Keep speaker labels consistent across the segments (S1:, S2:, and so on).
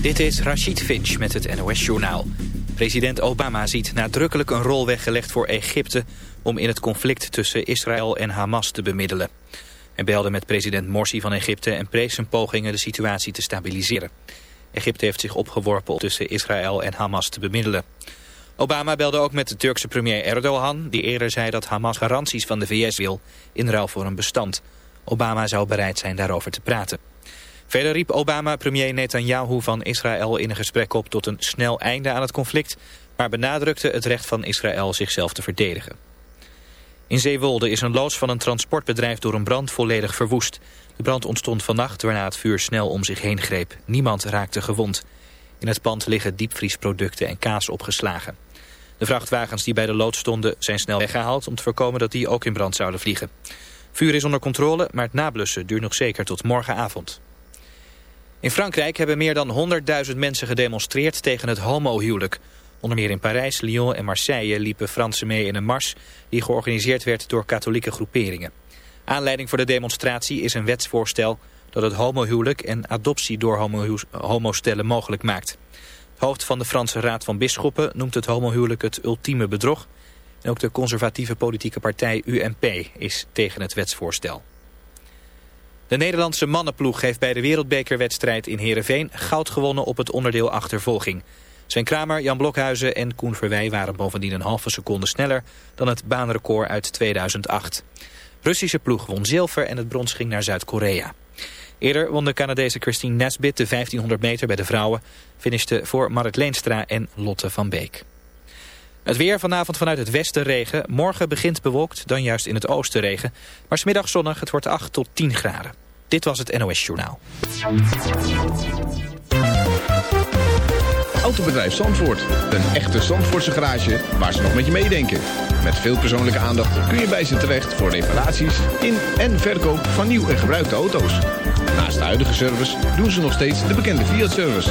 S1: Dit is Rashid Finch met het NOS-journaal. President Obama ziet nadrukkelijk een rol weggelegd voor Egypte... om in het conflict tussen Israël en Hamas te bemiddelen. Hij belde met president Morsi van Egypte en prees zijn pogingen de situatie te stabiliseren. Egypte heeft zich opgeworpen om tussen Israël en Hamas te bemiddelen. Obama belde ook met de Turkse premier Erdogan... die eerder zei dat Hamas garanties van de VS wil in ruil voor een bestand. Obama zou bereid zijn daarover te praten. Verder riep Obama premier Netanyahu van Israël in een gesprek op tot een snel einde aan het conflict, maar benadrukte het recht van Israël zichzelf te verdedigen. In Zeewolde is een loods van een transportbedrijf door een brand volledig verwoest. De brand ontstond vannacht waarna het vuur snel om zich heen greep. Niemand raakte gewond. In het pand liggen diepvriesproducten en kaas opgeslagen. De vrachtwagens die bij de loods stonden zijn snel weggehaald... om te voorkomen dat die ook in brand zouden vliegen. Vuur is onder controle, maar het nablussen duurt nog zeker tot morgenavond. In Frankrijk hebben meer dan 100.000 mensen gedemonstreerd tegen het homohuwelijk. Onder meer in Parijs, Lyon en Marseille liepen Fransen mee in een mars... die georganiseerd werd door katholieke groeperingen. Aanleiding voor de demonstratie is een wetsvoorstel... dat het homohuwelijk en adoptie door homostellen mogelijk maakt. Het hoofd van de Franse Raad van Bisschoppen noemt het homohuwelijk het ultieme bedrog... En ook de conservatieve politieke partij UMP is tegen het wetsvoorstel. De Nederlandse mannenploeg heeft bij de wereldbekerwedstrijd in Heerenveen goud gewonnen op het onderdeel achtervolging. Sven Kramer, Jan Blokhuizen en Koen Verwij waren bovendien een halve seconde sneller dan het baanrecord uit 2008. Russische ploeg won zilver en het brons ging naar Zuid-Korea. Eerder won de Canadese Christine Nesbit de 1500 meter bij de vrouwen, finishte voor Marit Leenstra en Lotte van Beek. Het weer vanavond vanuit het westen regen. Morgen begint bewolkt, dan juist in het oosten regen. Maar smiddag zonnig, het wordt 8 tot 10 graden. Dit was het NOS Journaal.
S2: Autobedrijf Zandvoort. Een echte Zandvoortse garage waar ze nog met je meedenken. Met veel persoonlijke aandacht kun je bij ze terecht voor reparaties in en verkoop van nieuw en gebruikte auto's. Naast de huidige service doen ze nog steeds de bekende Fiat-service.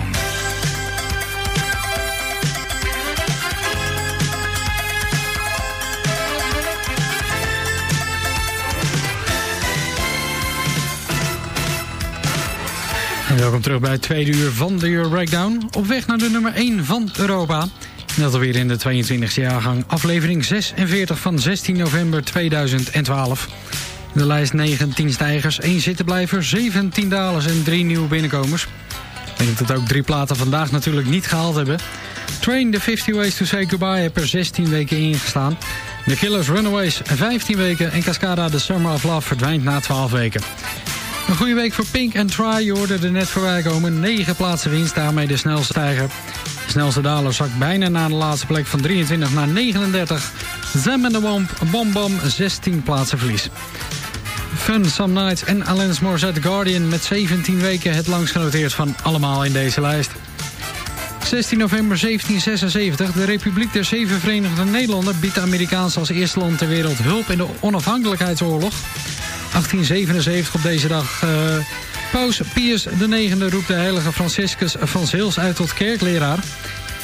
S3: Welkom terug bij het tweede uur van de Euro Breakdown. Op weg naar de nummer 1 van Europa. Dat alweer in de 22e jaargang. Aflevering 46 van 16 november 2012. De lijst 19 stijgers, 1 zittenblijver, 17 dalers en 3 nieuwe binnenkomers. Ik denk dat ook drie platen vandaag natuurlijk niet gehaald hebben. Train the 50 Ways to Say Goodbye heeft er 16 weken ingestaan. The Killers Runaways 15 weken en Cascada The Summer of Love verdwijnt na 12 weken. Een goede week voor Pink and Try. Je hoorde er net voorbij komen. 9 plaatsen winst, daarmee de snelste stijger. De snelste daler zakt bijna naar de laatste plek van 23 naar 39. Zem en de Womp, Bom Bom, 16 plaatsen verlies. Fun, Some Nights en Alanis Morissette Guardian met 17 weken het langst genoteerd van allemaal in deze lijst. 16 november 1776. De Republiek der Zeven Verenigde Nederlanden biedt de Amerikaanse als eerste land ter wereld hulp in de onafhankelijkheidsoorlog. 1877 op deze dag. eh, Paus Pius IX roept de heilige Franciscus van Zeels uit tot kerkleraar.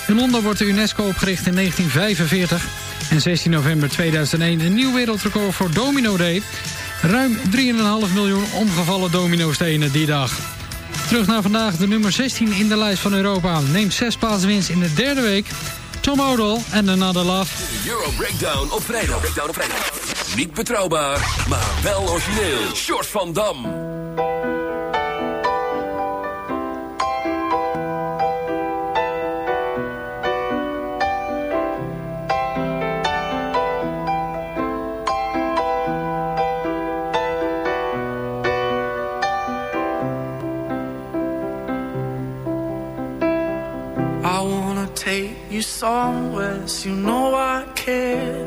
S3: In Londen wordt de UNESCO opgericht in 1945. En 16 november 2001 een nieuw wereldrecord voor Domino Day. Ruim 3,5 miljoen omgevallen dominostenen die dag. Terug naar vandaag, de nummer 16 in de lijst van Europa. Neemt zes plaatsen winst in de derde week. Tom Odell en Another Love.
S4: De Euro Breakdown op vrijdag. Breakdown op vrijdag. Niet betrouwbaar, maar wel origineel. Short van Dam.
S5: I wanna take you somewhere, so you know I care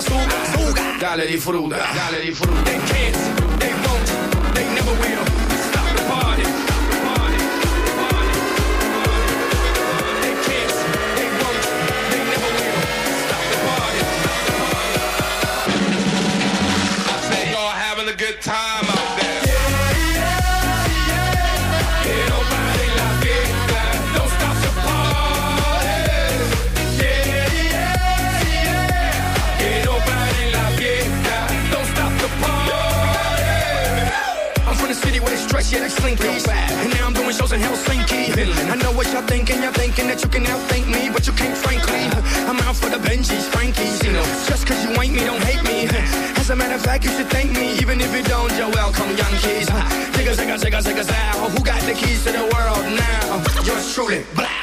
S6: suga, suga. Dale di fruta, dale di fruta.
S7: They can't, they won't, they never will.
S6: Slinky. And now I'm doing shows in Helsinki. I know what y'all thinking, y'all thinking that you can outthink me, but you can't, frankly. I'm out for the Benjis, Frankies. You know, just cause you ain't me, don't hate me. As a matter of fact, you should thank me, even if you don't. You're welcome, young kids. Zigga, zigga, zigga, zigga. Who got the keys to the world now? Yours truly. Blah,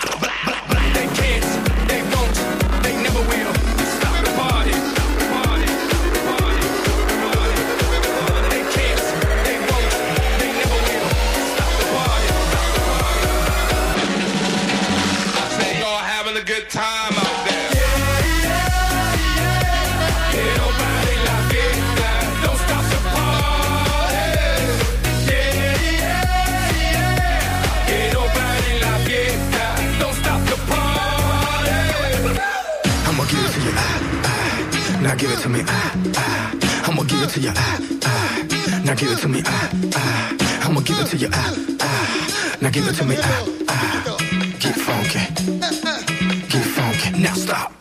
S6: Now give it to me, ah, ah. I'ma give it to you, ah, ah. Now give it to me, ah, ah. I'ma give it to you, ah, ah. Now give it to me, ah, ah. Get funky, get funky. Now stop.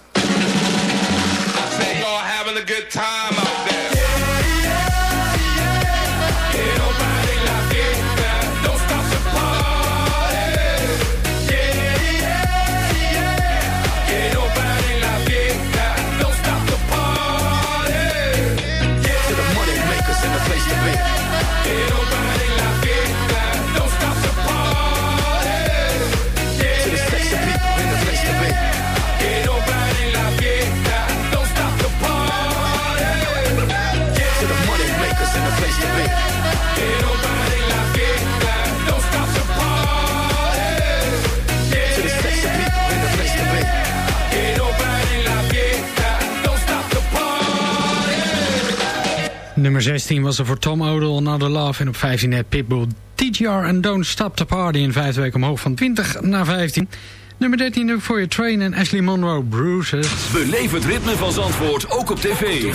S3: 16 was er voor Tom Odell, Another Love. En op 15 net Pitbull, TGR en Don't Stop the Party. In vijfde week omhoog van 20 naar 15. Nummer 13 ook voor je Train en Ashley Monroe, Bruises.
S8: Beleef het ritme van Zandvoort ook op tv.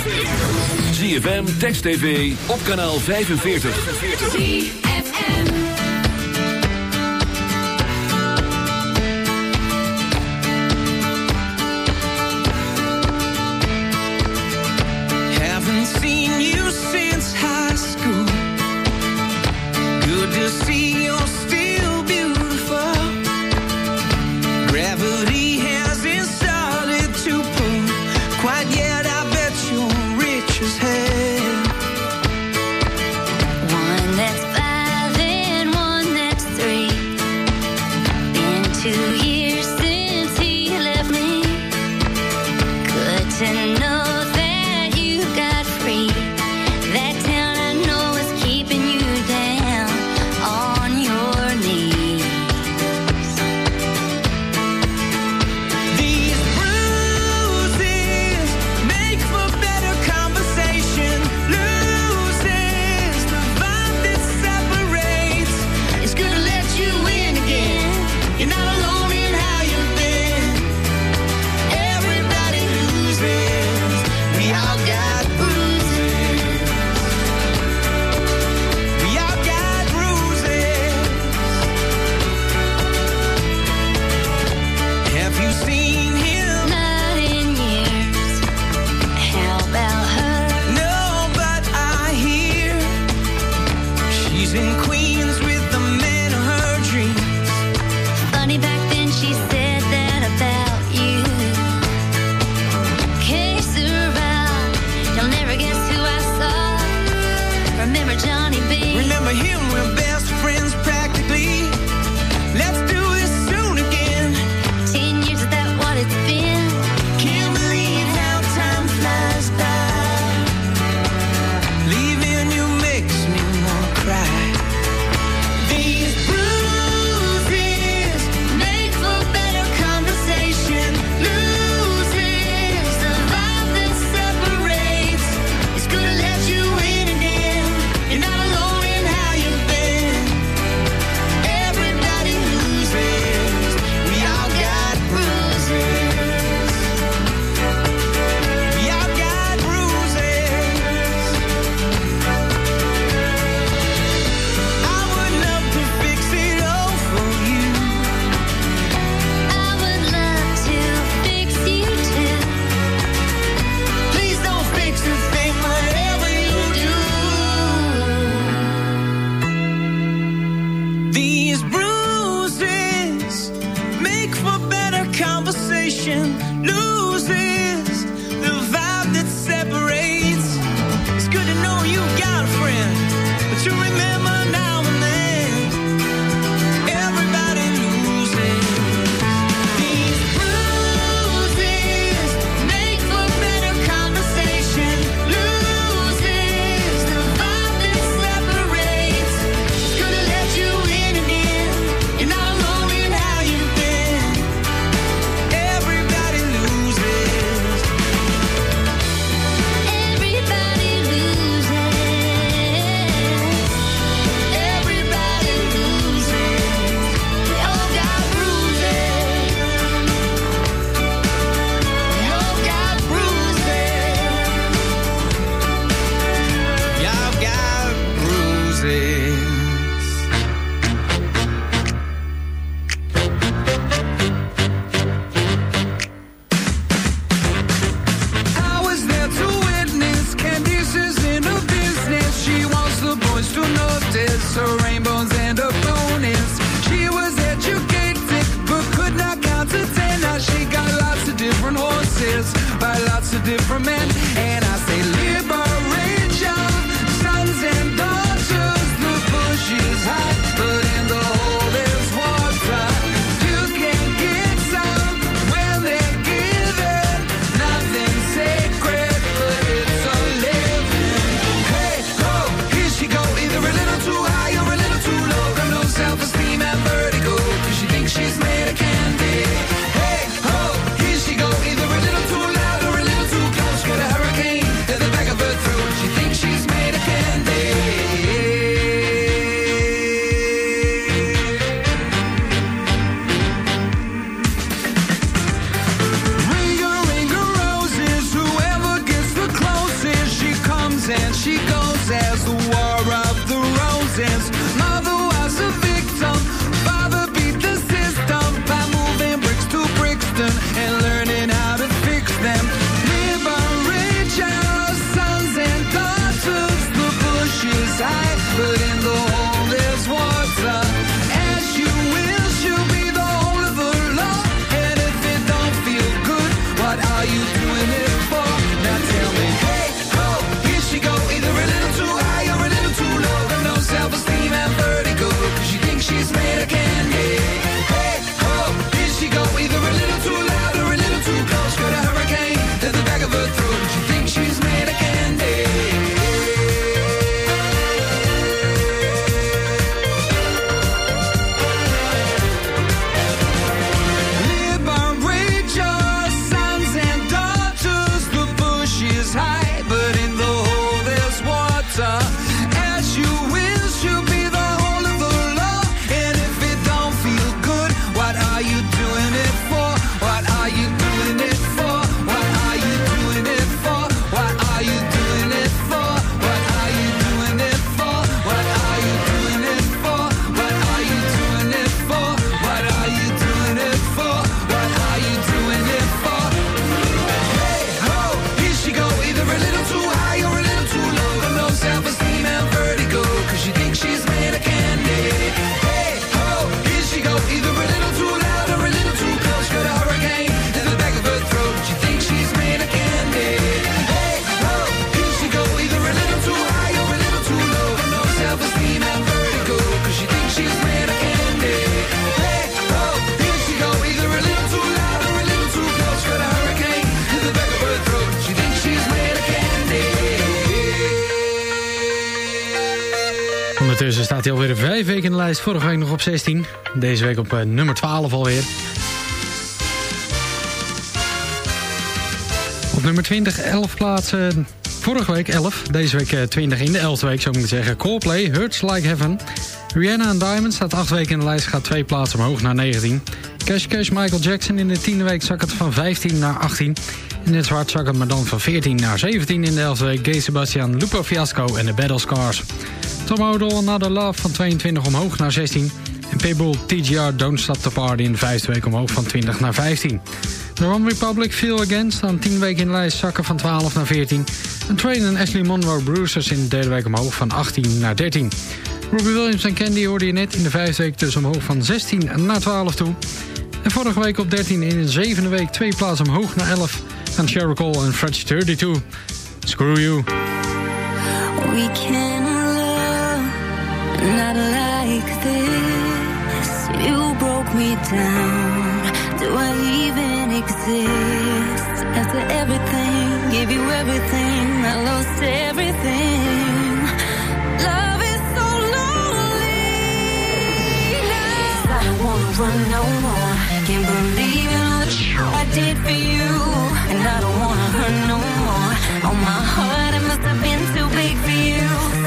S8: ZFM, Text TV, op kanaal 45.
S3: lijst. Vorige week nog op 16. Deze week op eh, nummer 12 alweer. Op nummer 20, 11 plaatsen. Vorige week 11, deze week eh, 20 in de 11e week zou ik moeten zeggen. Coldplay, Hurts Like Heaven. Rihanna en Diamond staat 8 weken in de lijst, gaat 2 plaatsen omhoog naar 19. Cash Cash Michael Jackson in de 10e week zak het van 15 naar 18. En het zwart zak het maar dan van 14 naar 17 in de 11e week. Gay Sebastian, Lupo Fiasco en de Battle Scars. Tom naar de Love van 22 omhoog naar 16. En Pitbull, TGR, Don't Stop the Party in de vijfde week omhoog van 20 naar 15. The One Republic, Feel against aan 10 weken in de lijst, zakken van 12 naar 14. En Train en Ashley Monroe Bruisers in de derde week omhoog van 18 naar 13. Robbie Williams en Candy hoorden je net in de vijfde week dus omhoog van 16 naar 12 toe. En vorige week op 13 in de zevende week twee plaatsen omhoog naar 11 aan Cheryl Cole en French 32. Screw you.
S9: We can not like this. You broke me down. Do I even exist? After everything, gave you everything, I lost everything. Love is so lonely. Now. I don't wanna run no more. Can't believe in all the I did for you, and I don't wanna hurt no more. Oh, my heart, it must have been too big for you.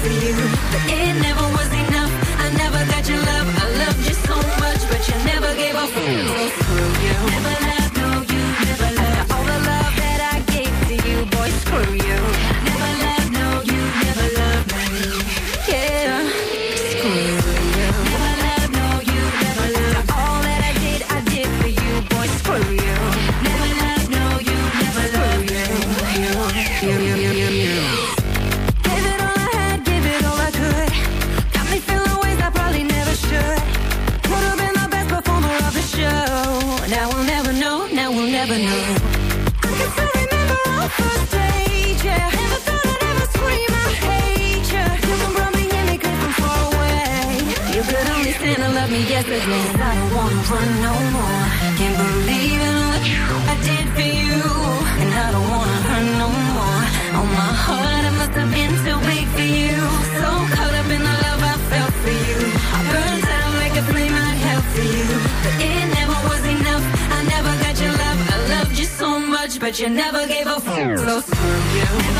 S9: for you, it never was enough. I never got your love. I loved you so much, but you never gave up. I don't wanna run no more. Can't believe in what I did for you. And I don't wanna hurt no more. Oh, my heart, I must have been too big for you. So caught up in the love I felt for you. I burned out like a flame I held for you. But it never was enough. I never got your love. I loved you so much, but you never gave a fuck. So screw you.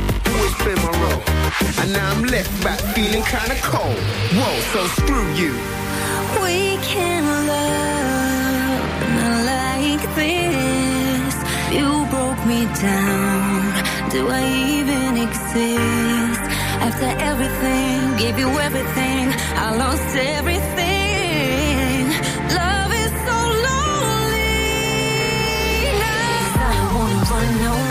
S10: spin my roll. And now I'm left back feeling kinda cold. Whoa, so screw you.
S9: We can love not like this. You broke me down. Do I even exist? After everything, gave you everything, I lost everything. Love is so lonely. Now. I wanna run
S3: away.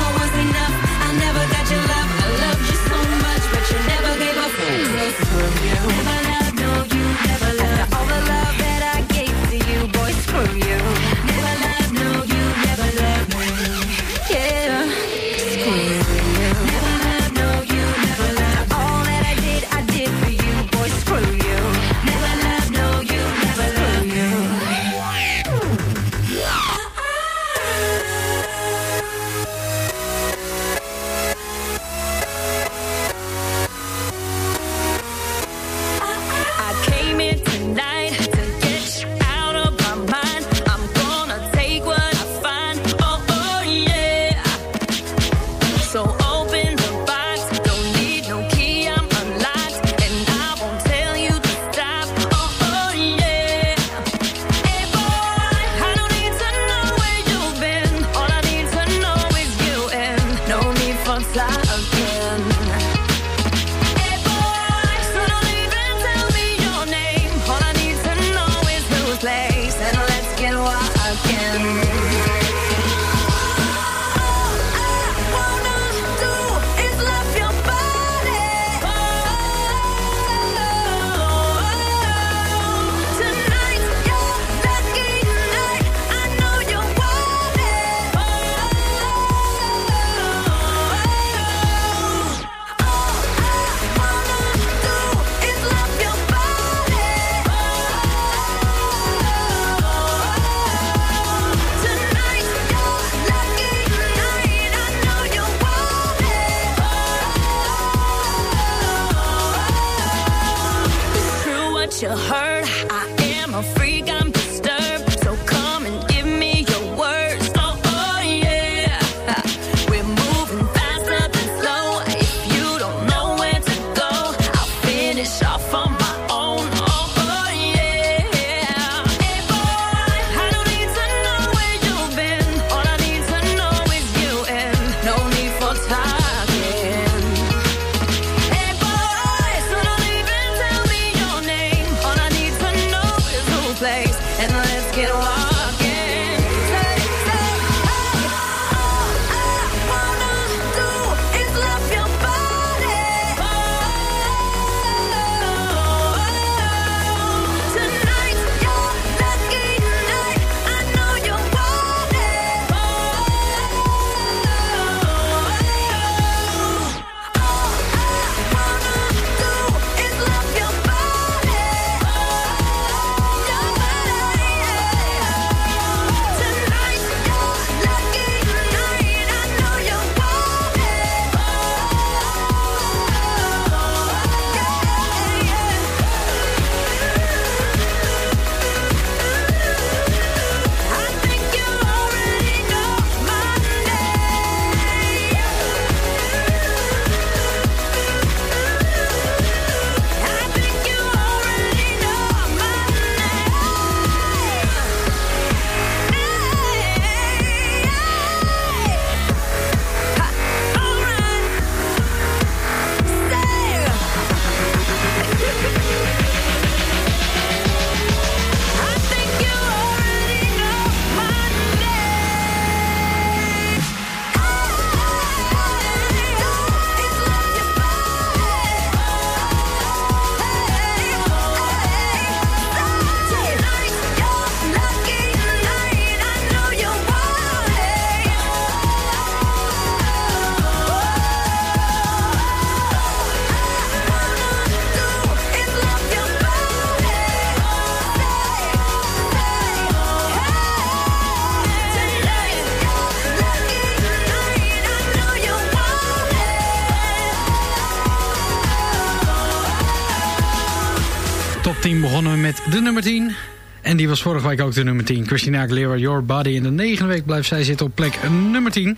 S3: die was vorige week ook de nummer 10. Christina Aguilera, Your Body. In de negende week blijft zij zitten op plek nummer 10.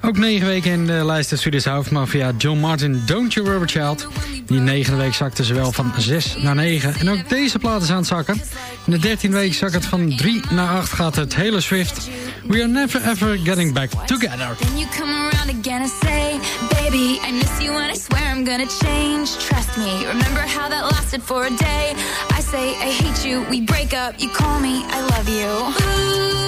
S3: Ook negen weken in de lijst de Swedish House Mafia. John Martin, Don't You Rubber Child. Die negende week zakte ze wel van 6 naar 9. En ook deze plaat is aan het zakken. In de dertiende week zakt het van 3 naar 8 gaat het hele Swift. We are never ever getting back together.
S9: Then you come around again and say, Baby, I miss you and I swear I'm gonna change. Trust me, remember how that lasted for a day? Say, I hate you, we break up, you call me, I love you. Ooh,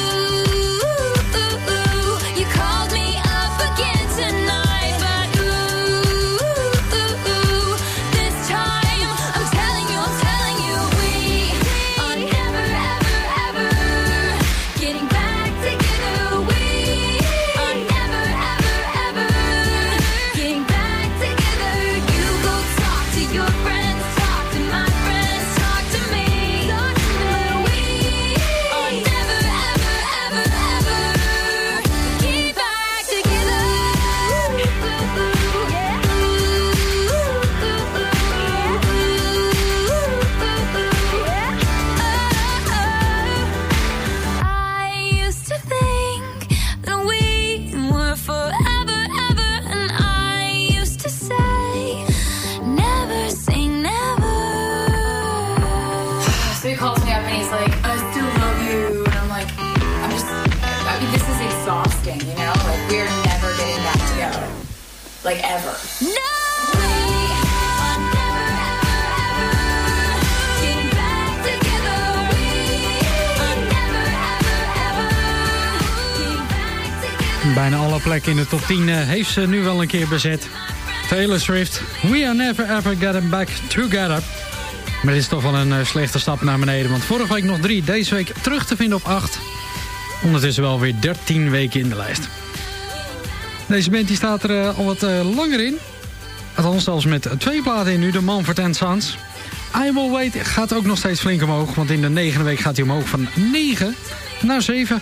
S3: in de top 10 eh, heeft ze nu wel een keer bezet. Taylor Swift, We Are Never Ever Getting Back Together. Maar dit is toch wel een eh, slechte stap naar beneden. Want vorige week nog 3, deze week terug te vinden op 8. Ondertussen wel weer 13 weken in de lijst. Deze band die staat er eh, al wat langer in. Althans zelfs met twee platen in nu, de Manford Sons. I Will Wait gaat ook nog steeds flink omhoog. Want in de negende week gaat hij omhoog van 9 naar 7.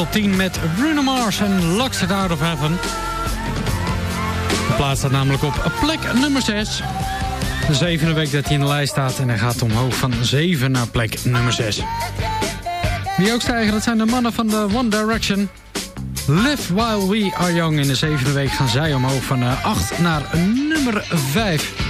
S10: tot 10 met Bruno Mars en Lux It Out of Heaven. De plaats staat namelijk op plek nummer 6. De zevende week dat hij in de lijst staat en hij gaat omhoog van 7 naar plek nummer 6. Wie ook stijgen, dat zijn de mannen van de One Direction. Live While We Are Young. In de zevende week gaan zij omhoog van eh, 8 naar nummer 5.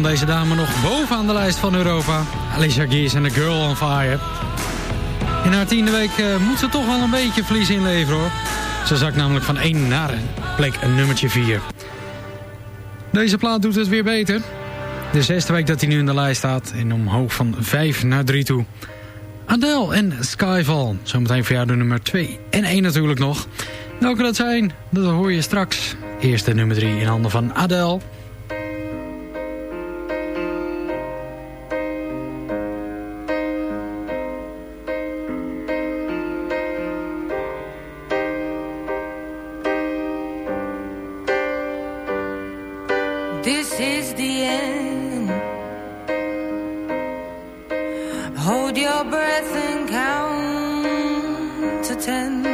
S3: Stond deze dame nog bovenaan de lijst van Europa. Alicia Keys en The Girl on Fire. In haar tiende week eh, moet ze toch wel een beetje verlies inleveren hoor. Ze zakt namelijk van 1 naar plek een nummertje 4. Deze plaat doet het weer beter. De zesde week dat hij nu in de lijst staat. En omhoog van 5 naar 3 toe. Adele en Skyfall. Zometeen voor jou de nummer 2 en 1 natuurlijk nog. Welke dat zijn, dat hoor je straks. Eerst de nummer 3 in handen van Adele.
S9: Ten.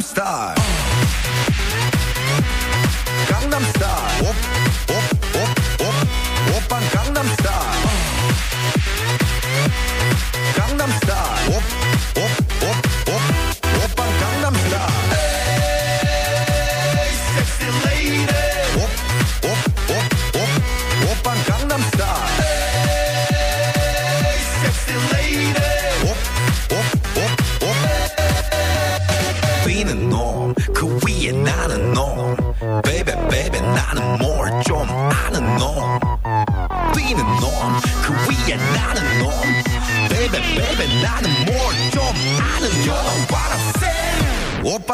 S9: Star.